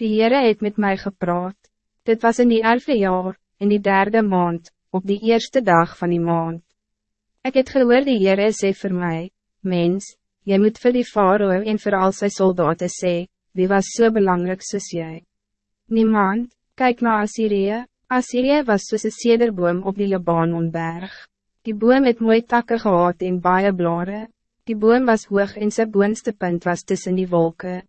Die Heere het met mij gepraat. Dit was in die elfde jaar, in die derde maand, op die eerste dag van die maand. Ik het gehoor die Heere sê vir my, Mens, jy moet vir die Faroe en vir al sy soldaten sê, wie was zo so belangrijk soos jy? Niemand, kijk naar Assyrië, Assyrië was soos een cederboom op die Libanonberg. Die boom het mooi takken gehad en baie blare, die boom was hoog en sy boonste punt was tussen die wolken.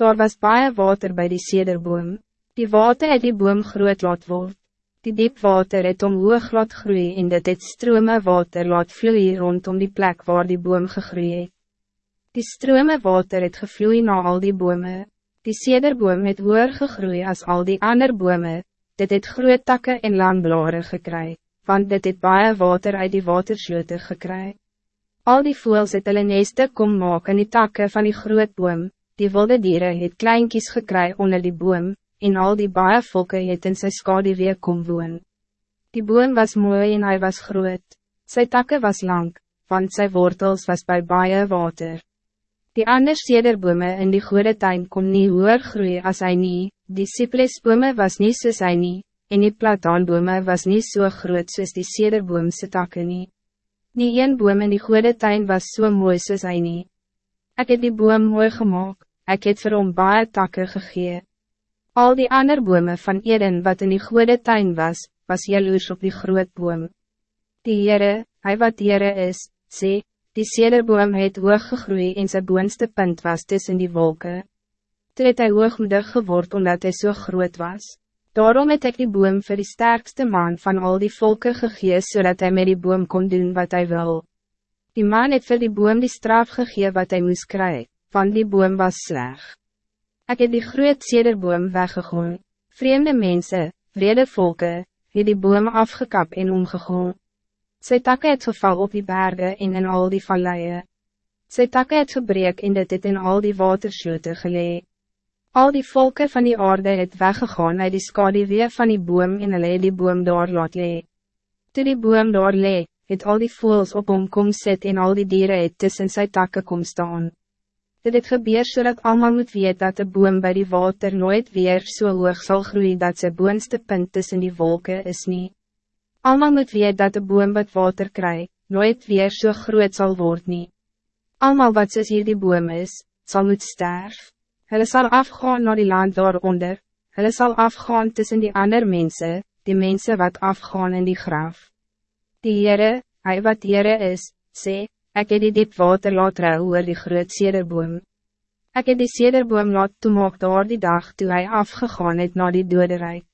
Daar was baie water bij die cederboom, die water het die boom groot laat word. Die diep water het om hoog laat groei en dit het strome water laat vloei rondom die plek waar die boom gegroei het. Die strome water het gevloei na al die bome. Die cederboom het hoër gegroei als al die ander bome, dit het groot takke en landblare gekry, want dit het baie water uit die waterslote gekry. Al die voels het hulle neste kom maak in die takke van die groot boom, die wilde dieren het kleinkies gekry onder die boom, en al die baie volke het in sy skadewee kom woon. Die boom was mooi en hij was groot, sy takke was lang, want sy wortels was bij baie water. Die ander cederbome in die goede tuin kon nie hoer groei as hy nie, die cypressbome was nie soos hy nie, en die plataanbome was niet zo so groot soos die cederboomse takke nie. Nie een boom in die goede tuin was so mooi soos hy nie. Ek het die boom mooi gemaakt, ek het vir hom baie takke gegee. Al die ander bome van Eden wat in die goede tuin was, was jaloers op die groot boom. Die Heere, hy wat Heere is, sê, die cederboom het hoog gegroei en sy boonste punt was tussen die wolken. Toe het hy hoogmoedig geword omdat hij zo so groot was. Daarom het ek die boom voor die sterkste man van al die volken gegees zodat hij met die boom kon doen wat hij wil. Die man het vir die boom die straf gegee wat hij moest krijgen, van die boom was slecht. Ik heb die groot cederboom weggegooi. Vreemde mensen, vrede volken, het die boom afgekap en omgegooi. Sy takke het geval op die bergen en in al die valleien. Sy takke het gebreek en dit het in al die waterslote gelee. Al die volken van die aarde het weggegaan uit die skadewee van die boom en hulle die boom daar laat lee. Toe die boom daar lee, het al die voels op hom kom sit en al die dieren het tussen sy takke kom staan. Dit het gebeur zodat so allemaal moet weet dat de boom bij die water nooit weer zo so hoog zal groeien dat ze boonste punt tussen die wolken is niet. Allemaal moet weet dat de boom wat water krijgt, nooit weer zo so groot zal worden niet. Allemaal wat soos hier die boom is, zal moet sterf. Hulle zal afgaan naar die land daaronder, hulle zal afgaan tussen die andere mensen, die mensen wat afgaan in die graf. Die Heere, hij wat Heere is, sê, Ik heb die diep water laat rou oor die groot cederboom. Ik heb die cederboom laat toemaak daar die dag toe hij afgegaan het na die doderijk.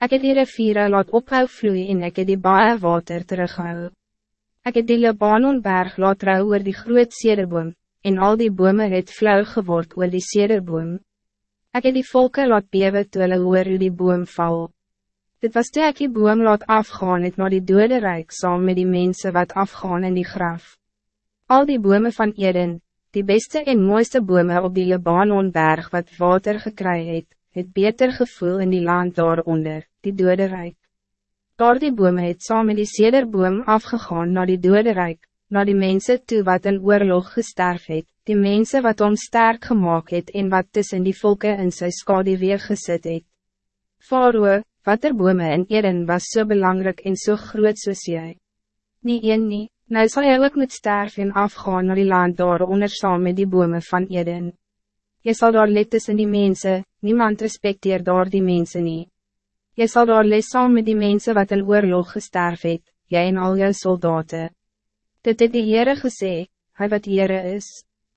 Ik heb die riviere laat ophou vloei en ek het die baie water terughou. Ik heb die Libanonberg laat rou oor die groot cederboom, en al die bome het flauw geword oor die cederboom. Ik heb die volke laat bewe toe hulle oor die boom val. Dit was toe ek die boom laat afgaan het na die doderijk saam met die mensen wat afgaan in die graf. Al die bomen van Eden, die beste en mooiste bomen op die Libanonberg wat water gekry het, het beter gevoel in die land daaronder, die dode rijk. Daar die bomen het saam met die sederboom afgegaan naar die dode rijk, naar die mensen toe wat in oorlog gesterf het, die mensen wat om sterk gemaakt het en wat tussen die volken in sy weer gesit het. Faroe, wat er bomen in Eden was zo so belangrijk en zo so groot soos jy. Nie een nie. Nou zal jy ook moet sterf en afgaan naar die land daaronder saam met die bomen van Eden. Je zal daar let tussen die mensen, niemand respecteer daar die mensen niet. Je zal daar les saam met die mensen wat in oorlog gesterf het, jy en al jou soldaten. Dit het die Heere gesê, hy wat Heere is.